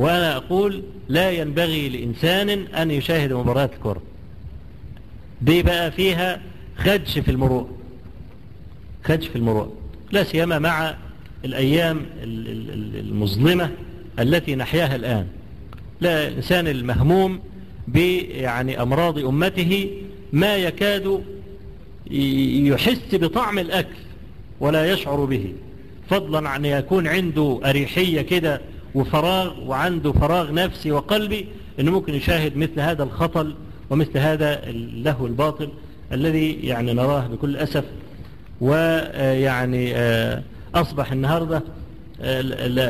وأنا أقول لا ينبغي لإنسان أن يشاهد مباراة الكرة دي بقى فيها خدش في المروءة خدش في المروءة لا سيما مع الأيام المظلمة التي نحياها الآن. لا الإنسان المهموم يعني أمراض أمته ما يكاد يحس بطعم الأكل ولا يشعر به. فضلا عن يكون عنده أريحية كده وفراغ وعنده فراغ نفسي وقلبي أنه ممكن يشاهد مثل هذا الخطل ومثل هذا اللهو الباطل الذي يعني نراه بكل أسف. ويعني أصبح النهاردة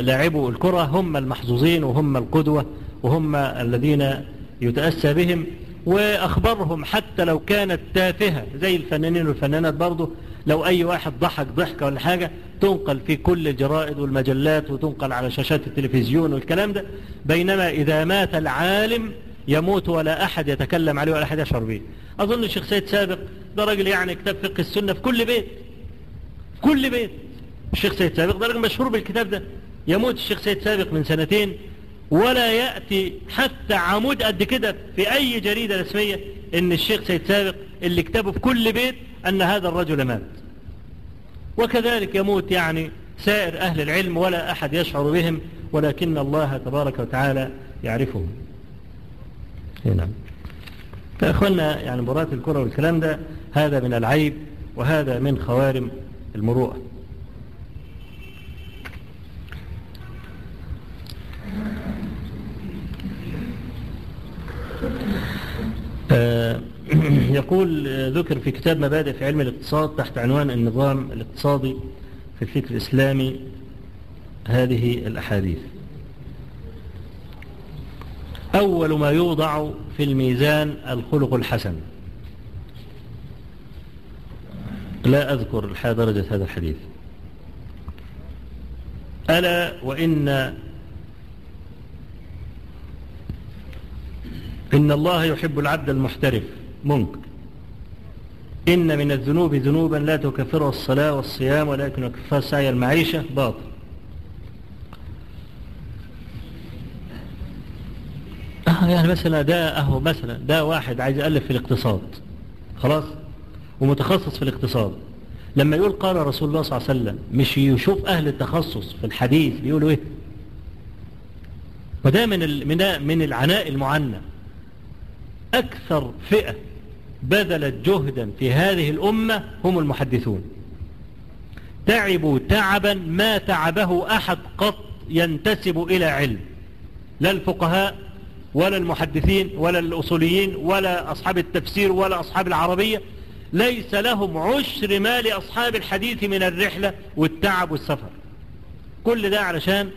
لاعبوا الكرة هم المحظوظين وهم القدوة وهم الذين يتأسى بهم. وأخبرهم حتى لو كانت تافهة زي الفنانين والفنانات برضه لو أي واحد ضحك ضحكة ولا حاجة تنقل في كل الجرائد والمجلات وتنقل على شاشات التلفزيون والكلام ده. بينما إذا مات العالم يموت ولا أحد يتكلم عليه ولا أحد يشعر به. أظن الشيخ سيد سابق ده راجل يعني كتاب فقه السنة في كل بيت. كل بيت. الشيخ سيد سابق ده راجل مشهور بالكتاب ده. يموت الشيخ سيد سابق من سنتين ولا يأتي حتى عمود قد كده في أي جريدة رسمية إن الشيخ سيد سابق اللي كتبه في كل بيت أن هذا الرجل مات. وكذلك يموت يعني سائر أهل العلم ولا أحد يشعر بهم ولكن الله تبارك وتعالى يعرفهم. نعم. فأخوانا يعني مباراة الكرة والكلام ده هذا من العيب وهذا من خوارم المروءة. يقول ذكر في كتاب مبادئ في علم الاقتصاد تحت عنوان النظام الاقتصادي في الفكر الإسلامي هذه الأحاديث. أول ما يوضع في الميزان الخلق الحسن. لا أذكر درجة هذا الحديث. ألا وإن إن الله يحب العبد المحترف. ممكن. إن من الذنوب ذنوبا لا تكفرها الصلاة والصيام ولكن يكفرها سعي المعيشة. باطل. آه يعني مثلا ده أهو مثلا ده واحد عايز يألف في الاقتصاد. خلاص؟ ومتخصص في الاقتصاد. لما يقول قال رسول الله صلى الله عليه وسلم مش يشوف أهل التخصص في الحديث بيقولوا إيه؟ وده من من العناء المعنى. أكثر فئة بذلت جهدا في هذه الأمة هم المحدثون. تعبوا تعبا ما تعبه أحد قط ينتسب إلى علم. لا الفقهاء ولا المحدثين ولا الأصوليين ولا أصحاب التفسير ولا أصحاب العربية. ليس لهم عشر ما لأصحاب الحديث من الرحلة والتعب والسفر. كل ده علشان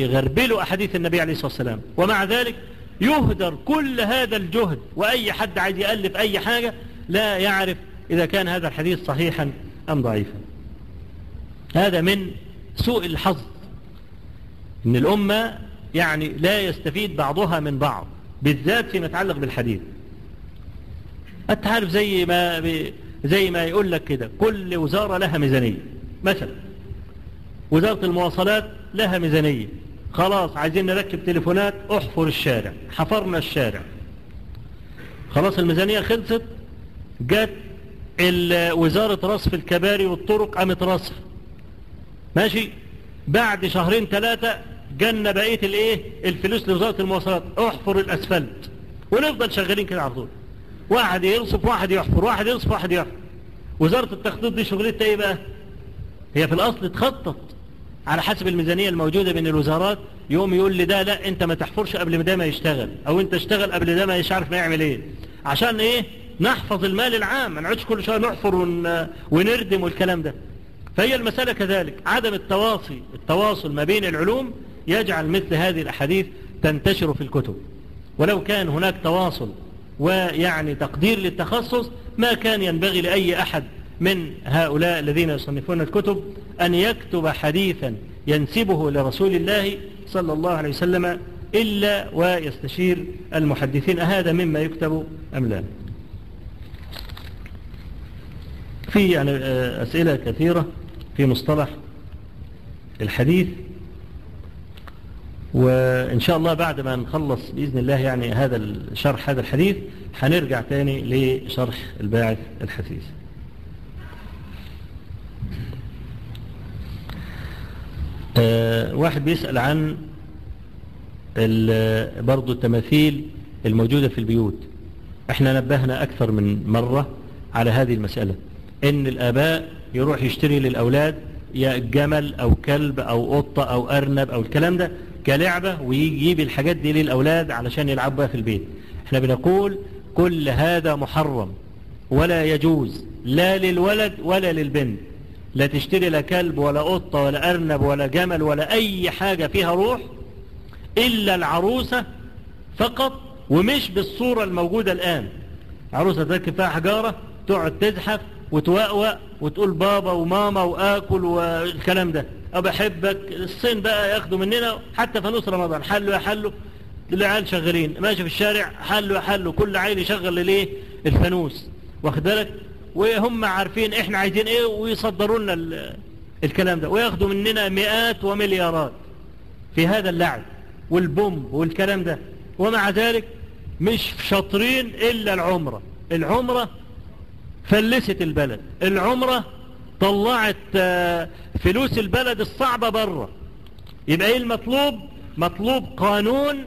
يغربلوا أحاديث النبي عليه الصلاة والسلام. ومع ذلك يهدر كل هذا الجهد وأي حد عايز يألف أي حاجة لا يعرف إذا كان هذا الحديث صحيحا أم ضعيفا. هذا من سوء الحظ إن الأمة يعني لا يستفيد بعضها من بعض بالذات فيما يتعلق بالحديث. أنت عارف زي ما زي ما يقول لك كده كل وزارة لها ميزانية. مثلا وزارة المواصلات لها ميزانية. خلاص عايزين نركب تليفونات احفر الشارع. حفرنا الشارع. خلاص الميزانية خلصت جت وزارة رصف الكباري والطرق قامت رصف. ماشي؟ بعد شهرين ثلاثة جنة بقية الايه؟ الفلوس لوزارة المواصلات. احفر الاسفلت. ونفضل شغالين كده على طول. واحد يرصف واحد يحفر واحد يرصف واحد يحفر. وزارة التخطيط دي شغلتها إيه بقى؟ هي في الاصل تخطط على حسب الميزانية الموجودة بين الوزارات يوم يقول لي ده لا انت ما تحفرش قبل ما ده ما يشتغل أو انت اشتغل قبل ده ما يعرف ما يعمل إيه. عشان إيه؟ نحفظ المال العام ما نقعدش كل شوية نحفر ون... ونردم والكلام ده. فهي المسألة كذلك عدم التواصي التواصل ما بين العلوم يجعل مثل هذه الأحاديث تنتشر في الكتب. ولو كان هناك تواصل ويعني تقدير للتخصص ما كان ينبغي لأي أحد من هؤلاء الذين يصنفون الكتب أن يكتب حديثا ينسبه لرسول الله صلى الله عليه وسلم إلا ويستشير المحدثين أهذا مما يكتب أم لا؟ في يعني أسئلة كثيرة في مصطلح الحديث وإن شاء الله بعد ما نخلص بإذن الله يعني هذا الشرح هذا الحديث هنرجع تاني لشرح الباعث الحثيث أه واحد بيسأل عن برضو التماثيل الموجودة في البيوت. إحنا نبهنا أكثر من مرة على هذه المسألة. إن الآباء يروح يشتري للأولاد يا جمل أو كلب أو قطة أو أرنب أو الكلام ده كلعبة ويجيب الحاجات دي للأولاد علشان يلعبوا بها في البيت. إحنا بنقول كل هذا محرم ولا يجوز لا للولد ولا للبنت. لا تشتري لا كلب ولا قطة ولا أرنب ولا جمل ولا أي حاجة فيها روح إلا العروسة فقط ومش بالصورة الموجودة الآن. عروسة تركب فيها حجارة تقعد تزحف وتوقوق وتقول بابا وماما وآكل والكلام ده. أبحبك الصين بقى ياخدوا مننا حتى فانوس رمضان. حلوا يا حلوا العيال شغالين. ماشي في الشارع حلوا يا حلوا كل عيل يشغل لليه الفانوس. واخد بالك؟ وهم عارفين إحنا عايزين إيه ويصدروا لنا الكلام ده. وياخدوا مننا مئات ومليارات في هذا اللعب والبومب والكلام ده. ومع ذلك مش شاطرين إلا العمرة. العمرة فلست البلد. العمرة طلعت فلوس البلد الصعبة بره يبقى إيه المطلوب؟ مطلوب قانون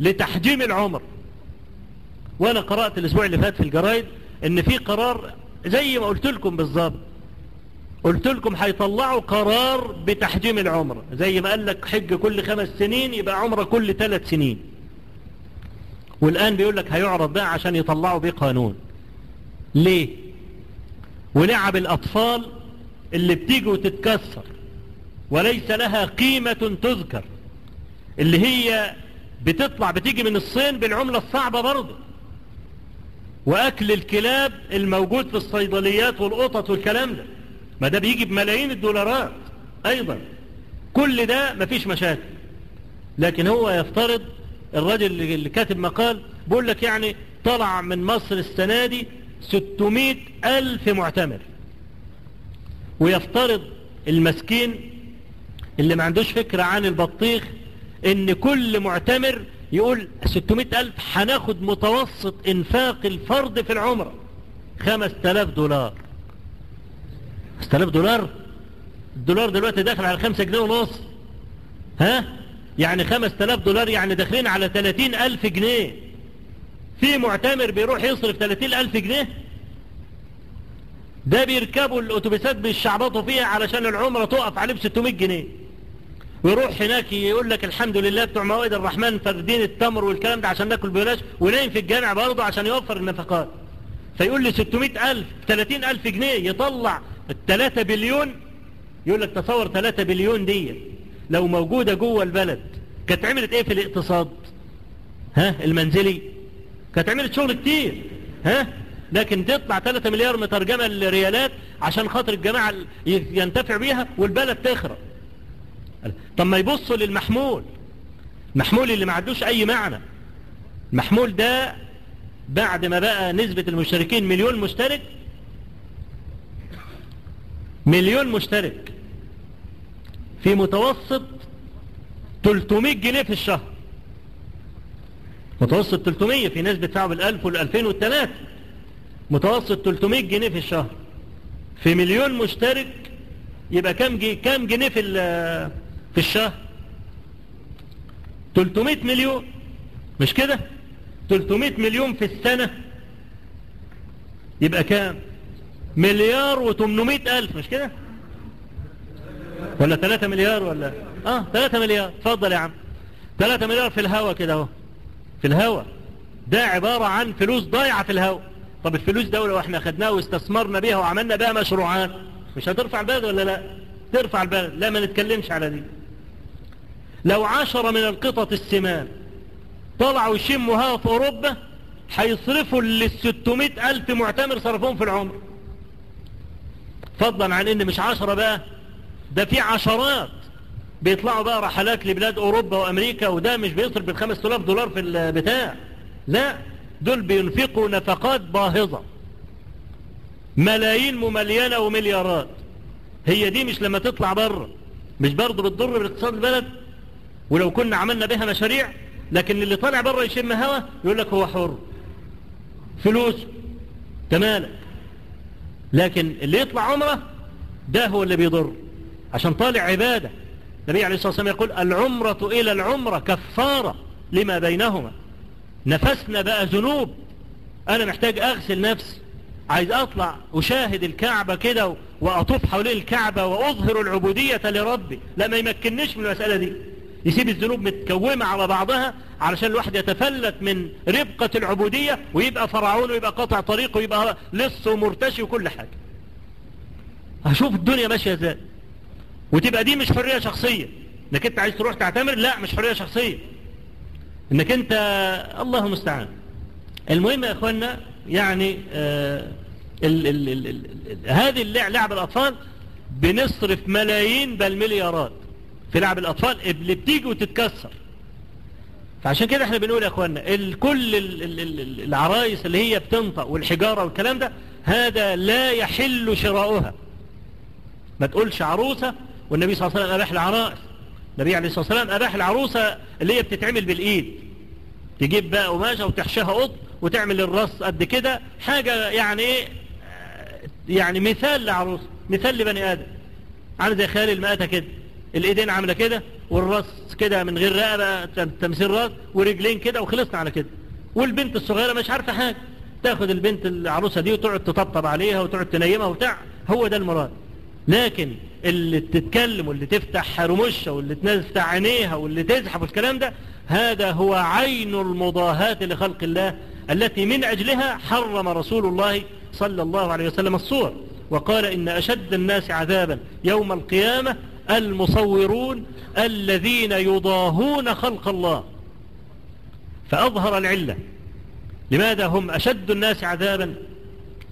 لتحجيم العمر. وأنا قرأت الأسبوع اللي فات في الجرايد إن في قرار زي ما قلت لكم بالظبط قلت لكم هيطلعوا قرار بتحجيم العمرة زي ما قال لك حج كل خمس سنين يبقى عمرة كل ثلاث سنين. والآن بيقول لك هيعرض بقى عشان يطلعوا بيه قانون. ليه؟ ولعب الأطفال اللي بتيجي وتتكسر. وليس لها قيمة تذكر. اللي هي بتطلع بتيجي من الصين بالعملة الصعبة برضه. وأكل الكلاب الموجود في الصيدليات والقطط والكلام ده. ما ده بيجي بملايين الدولارات أيضا. كل ده مفيش مشاكل. لكن هو يفترض الراجل اللي كاتب مقال بيقول لك يعني طلع من مصر السنة دي 600 ألف معتمر. ويفترض المسكين اللي ما عندوش فكرة عن البطيخ إن كل معتمر يقول 600 ألف هناخد متوسط إنفاق الفرد في العمرة 5000 دولار. 5000 دولار؟ الدولار دلوقتي داخل على 5 جنيه ونص. ها؟ يعني 5000 دولار يعني داخلين على 30 ألف جنيه. في معتمر بيروح يصرف 30 ألف جنيه؟ ده بيركبوا الأتوبيسات بيشعبطوا فيها علشان العمرة تقف عليه ب 600 جنيه. ويروح هناك يقول لك الحمد لله بتوع موائد الرحمن فردين التمر والكلام ده عشان ناكل ببلاش ونايم في الجامع برضه عشان يوفر النفقات. فيقول لي 600 ألف 30 ألف جنيه يطلع الثلاثة بليون. يقول لك تصور 3 بليون دي لو موجودة جوه البلد كانت عملت إيه في الاقتصاد؟ ها المنزلي. كانت عملت شغل كتير ها؟ لكن تطلع 3 مليار مترجمة للريالات عشان خاطر الجماعة ينتفع بيها والبلد تخرب. طب ما يبصوا للمحمول. المحمول اللي ما عندوش أي معنى. المحمول ده بعد ما بقى نسبة المشتركين مليون مشترك. مليون مشترك. في متوسط 300 جنيه في الشهر. متوسط 300 في ناس بتدفعوا بالألف والألفين والثلاث متوسط 300 جنيه في الشهر. في مليون مشترك يبقى كم جي كم جنيه في في الشهر. 300 مليون. مش كده؟ 300 مليون في السنة. يبقى كام؟ مليار و800 ألف مش كده؟ ولا 3 مليار ولا؟ آه 3 مليار. اتفضل يا عم. 3 مليار في الهوا كده أهو. في الهوا. ده عبارة عن فلوس ضايعة في الهوا. طب الفلوس ده لو إحنا خدناها واستثمرنا بيها وعملنا بيها مشروعات مش هترفع البلد ولا لا؟ ترفع البلد. لا ما نتكلمش على دي. لو عشرة من القطط السمان طلعوا يشموا هوا في أوروبا هيصرفوا لل 600 ألف معتمر صرفوهم في العمر. فضلا عن إن مش عشرة بقى ده في عشرات بيطلعوا بقى رحلات لبلاد أوروبا وأمريكا وده مش بيصرف بالخمس تلاف دولار في البتاع. لا دول بينفقوا نفقات باهظة. ملايين مملينة ومليارات. هي دي مش لما تطلع بره مش برضه بتضر باقتصاد البلد؟ ولو كنا عملنا بها مشاريع لكن اللي طالع بره يشم هوا يقول لك هو حر. فلوس تمالك لكن اللي يطلع عمرة ده هو اللي بيضر. عشان طالع عبادة النبي عليه الصلاة والسلام يقول العمرة إلى العمرة كفارة لما بينهما. نفسنا بقى ذنوب. أنا محتاج أغسل نفسي. عايز أطلع أشاهد الكعبة كده وأطوف حوالين الكعبة وأظهر العبودية لربي. لا ما يمكننيش من المسألة دي. يسيب الذنوب متكومة على بعضها علشان الواحد يتفلت من ربقة العبودية ويبقى فرعون ويبقى قطع طريق ويبقى لص ومرتشي وكل حاجة. هشوف الدنيا ماشية إزاي. وتبقى دي مش حرية شخصية. إنك أنت عايز تروح تعتمر لا مش حرية شخصية. إنك أنت الله المستعان. المهم يا اخوانا يعني آه ال ال ال ال ال هذه اللعب الأطفال بنصرف ملايين بل مليارات. في لعب الأطفال اللي بتيجي وتتكسر. فعشان كده إحنا بنقول يا اخوانا كل العرايس اللي هي بتنطق والحجارة والكلام ده هذا لا يحل شراؤها. ما تقولش عروسة والنبي صلى الله عليه وسلم أباح العرائس النبي عليه الصلاة والسلام أباح العروسة اللي هي بتتعمل بالإيد. تجيب بقى قماشة وتحشاها قط وتعمل الرص قد كده. حاجة يعني إيه؟ يعني مثال لعروسة مثال لبني آدم. عامل زي خيال المآتة كده. الايدين عاملة كده والراس كده من غير رقبة تمثيل راس ورجلين كده وخلصنا على كده. والبنت الصغيرة مش عارفة حاجة. تاخد البنت العروسة دي وتقعد تطبطب عليها وتقعد تنيمها وبتاع. هو ده المراد. لكن اللي تتكلم واللي تفتح رمشها واللي تفتح عينيها واللي تزحف الكلام ده هذا هو عين المضاهاة لخلق الله التي من أجلها حرم رسول الله صلى الله عليه وسلم الصور. وقال إن أشد الناس عذابا يوم القيامة المصورون الذين يضاهون خلق الله. فأظهر العلة. لماذا هم أشد الناس عذابا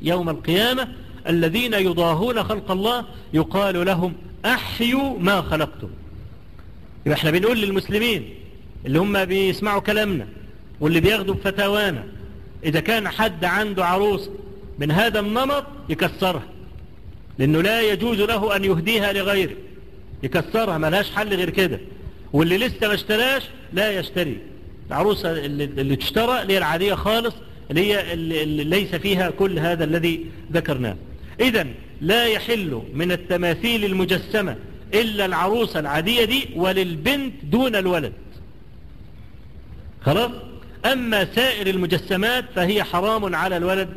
يوم القيامة؟ الذين يضاهون خلق الله يقال لهم أحيوا ما خلقتم. يبقى إحنا بنقول للمسلمين اللي هم بيسمعوا كلامنا واللي بياخدوا بفتاوانا إذا كان حد عنده عروس من هذا النمط يكسرها لأنه لا يجوز له أن يهديها لغيره. يكسرها ملهاش حل غير كده. واللي لسه ما اشتراش لا يشتري. العروسة اللي, اللي تشترى اللي هي العادية خالص اللي هي اللي ليس فيها كل هذا الذي ذكرناه. إذا لا يحل من التماثيل المجسمة إلا العروسة العادية دي وللبنت دون الولد. خلاص؟ أما سائر المجسمات فهي حرام على الولد